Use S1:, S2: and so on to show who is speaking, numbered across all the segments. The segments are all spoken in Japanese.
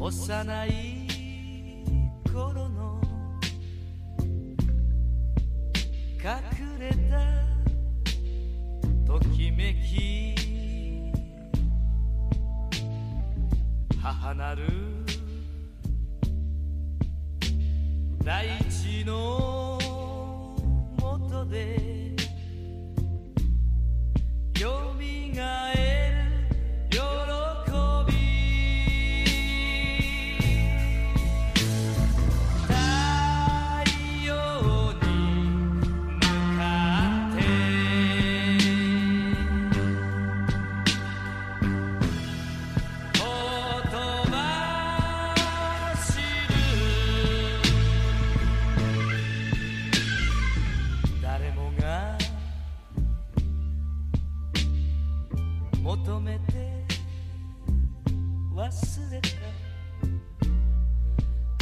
S1: 幼い頃の隠れたときめき母なる大地の求めて。忘れた。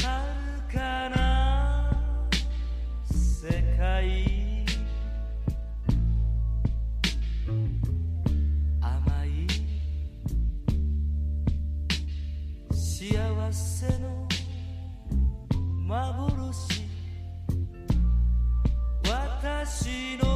S1: 遥かな？世界。甘い。幸せの幻。私の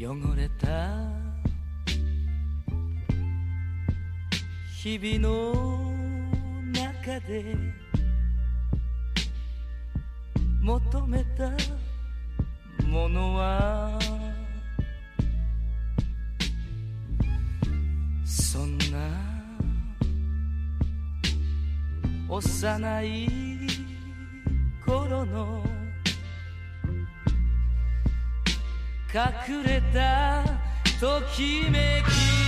S1: 汚れた。日々の中で。求めたものは。そんな。幼い頃の。隠れたときめき